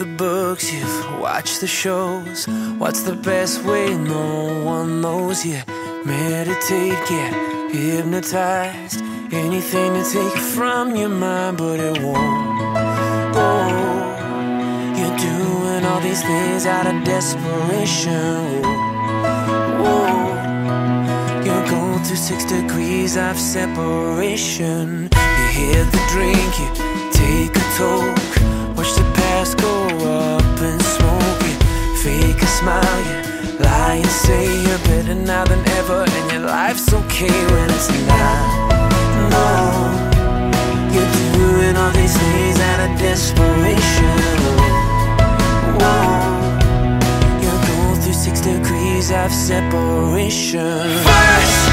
the books, you've watched the shows. What's the best way? No one knows. You meditate, get hypnotized. Anything to take from your mind, but it won't go. You're doing all these things out of desperation. You're going six degrees of separation. You hit the drink, you take a toke. Smile, you lie and say you're better now than ever. And your life's okay when it's not. No, you're doing all these things out of desperation. Whoa. You're going through six degrees of separation. First,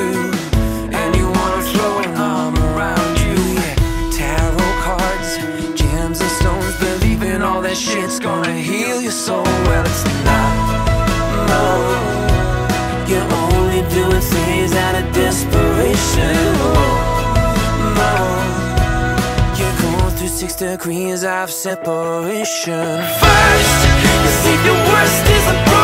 and you wanna throw an arm around you. Yeah, tarot cards, gems and stones, believing all that shit's gonna heal your soul. Well, it's not. No, you're only doing things out of desperation. No, you're going through six degrees of separation. First, you think the worst is a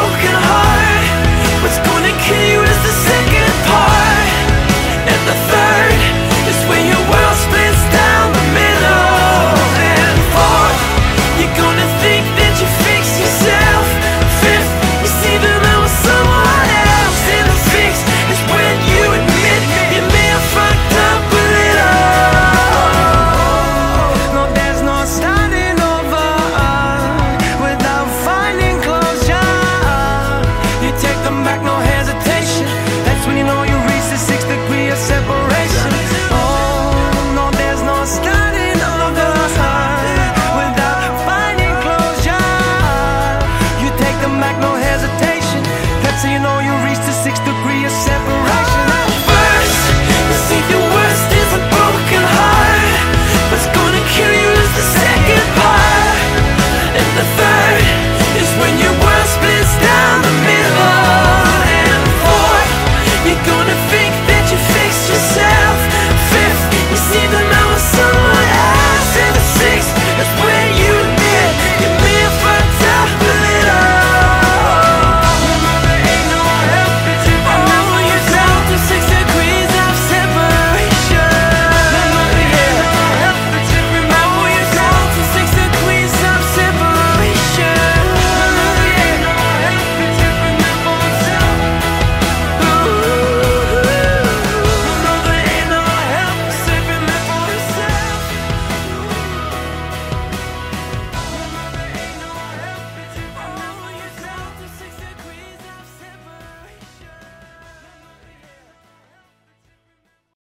back, no hesitation. That's how you know you reached the sixth degree of separation.